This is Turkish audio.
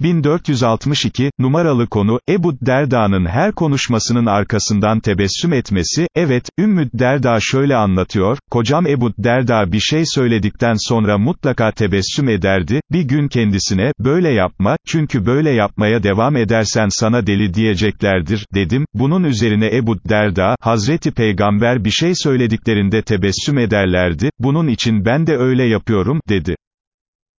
1462, numaralı konu, Ebu Derda'nın her konuşmasının arkasından tebessüm etmesi, evet, Ümmü Derda şöyle anlatıyor, kocam Ebu Derda bir şey söyledikten sonra mutlaka tebessüm ederdi, bir gün kendisine, böyle yapma, çünkü böyle yapmaya devam edersen sana deli diyeceklerdir, dedim, bunun üzerine Ebu Derda, Hazreti Peygamber bir şey söylediklerinde tebessüm ederlerdi, bunun için ben de öyle yapıyorum, dedi.